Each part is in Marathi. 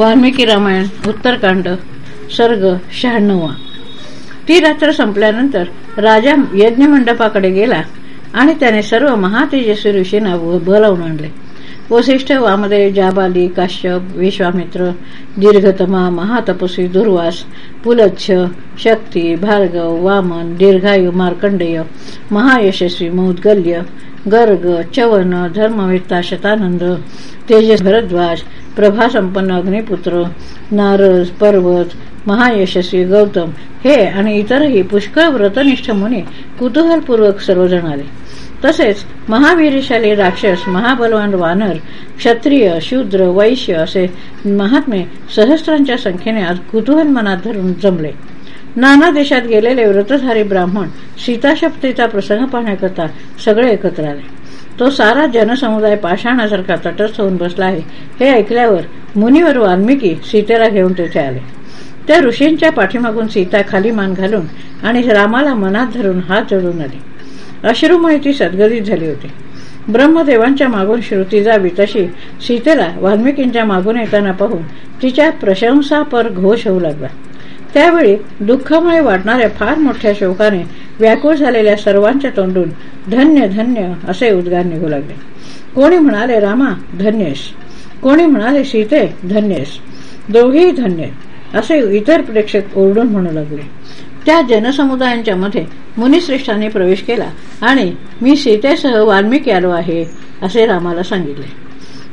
वाल्मिकी रामायण उत्तरकांड सर्ग शहाण्णवा ती रात्र संपल्यानंतर राजा यज्ञमंडपाकडे गेला आणि त्याने सर्व महातेजस्वी ऋषींना बोलावून आणले. वसिष्ठ वामदेव जाबाली काश्यप विश्वामित्र दीर्घतमा महातपस्वी दुर्वास पुलच्छ शक्ती भार्गव वामन दीर्घायू मार्कंडेय महायशस्वी मौद्गल्य गर्ग चवन धर्मवेत्ता शतानंद तेजस भरद्वाज प्रभासंपन्न अग्निपुत्र नारद पर्वत महायशस्वी गौतम हे आणि इतरही पुष्कळ व्रतनिष्ठ मुनी कुतूहलपूर्वक सर्वजण आले. तसेच महावीरशाली राक्षस महाबलवान वानर क्षत्रिय शूद्र वैश्य असे महात्मे सहस्रांच्या संख्येने आज कुतूहल मनात धरून जमले. नाना देशात गेलेले व्रतधारी ब्राह्मण सीताशक्तीचा प्रसंग पाहण्याकरता सगळे एकत्र आले. तो सारा जनसमुदाय पाषाणासारखा तटस्थ होऊन बसला आहे. हे ऐकल्यावर मुनीवर वाल्मिकी सीतेला घेऊन तेथे आले. त्या ऋषींच्या पाठीमागून सीता खाली मान घालून आणि रामाला मनात धरून हात जोडून आली. अश्रुमय ती सद्गदित झाली होती. ब्रह्मदेवांच्या मागून श्रुती जावी तशी सीतेला वाल्मिकींच्या मागून येताना पाहून तिच्या प्रशंसापर घोष होऊ लागला. त्यावेळी दुःखमय वाटणाऱ्या फार मोठ्या शोकाने व्याकुळ झालेल्या सर्वांच्या तोंडून धन्य धन्य असे उद्गार निघू लागले. कोणी म्हणाले रामा धन्यश. कोणी म्हणाले सीते धन्यश. दोघेही धन्य असे इतर प्रेक्षक ओरडून म्हणू लागले. त्या जनसमुदायांच्या मध्ये मुनिश्रेष्ठांनी प्रवेश केला आणि मी सीतेसह वाल्मिकी आलो आहे असे रामाला सांगितले.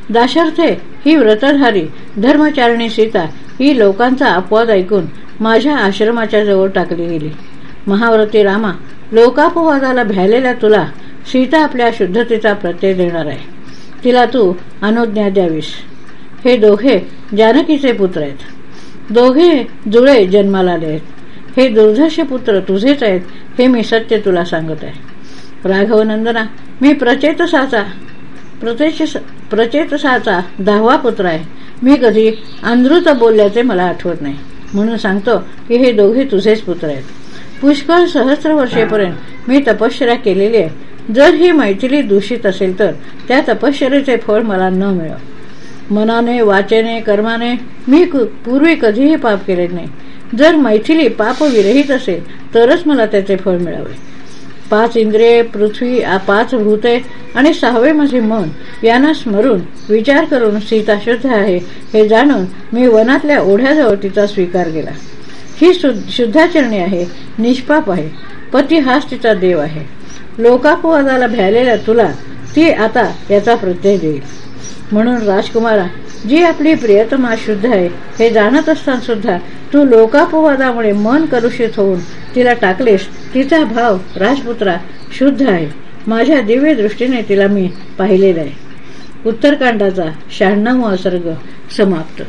दाशर्थे ही व्रतधारी धर्मचारिणी सीता ही लोकांचा अपवाद ऐकून माझ्या आश्रमाच्या जवळ टाकली गेली. महाव्रती रामा लोकापवादाला भ्यालेल्या तुला सीता आपल्या शुद्धतेचा प्रत्यय देणार आहे. तिला तू अनुज्ञा द्यावीस. हे दोघे जानकीचे पुत्र आहेत. दोघे जुळे जन्माला आले आहेत. हे दुर्धर्ष पुत्र तुझेच आहेत हे मी सत्य तुला सांगत आहे. राघवनंदना मी प्रचेतसाचा प्रचेतसाचा दहावा पुत्र आहे. मी कधी अंधृत बोलल्याचे मला आठवत नाही. म्हणून सांगतो की हे दोघे तुझेच पुत्र आहेत. पुष्कळ सहस्र वर्षेपर्यंत मी तपश्चर्या केलेली आहे. जर ही मैथिली दूषित असेल तर त्या तपश्चरेचे फळ मला न मिळव. मनाने वाचेने कर्माने मी पूर्वी कधीही पाप केले नाही. जर मैथिली पाप विरहित असेल तरच मला त्याचे फळ मिळावे. पाच इंद्रिये पृथ्वी पाच भूते आणि सहावे माझे मन यांना स्मरून विचार करून सीता शुद्ध आहे हे जाणून मी वनातल्या ओढ्याजवळ तिचा स्वीकार केला. ही शुद्धाचरणी आहे निष्पाप आहे पती हाच तिचा देव आहे. लोकापवादाला भ्यालेल्या तुला ती आता याचा प्रत्यय देईल. म्हणून राजकुमारा जी आपली प्रियतमा शुद्ध आहे हे जाणत असताना सुद्धा तू लोकापवादामुळे मन कलुषित होऊन तिला टाकलेस तिचा भाव राजपुत्रा शुद्ध आहे. माझ्या दिव्य दृष्टीने तिला मी पाहिलेला आहे. उत्तरकांडाचा शहाण्णव सर्ग समाप्त.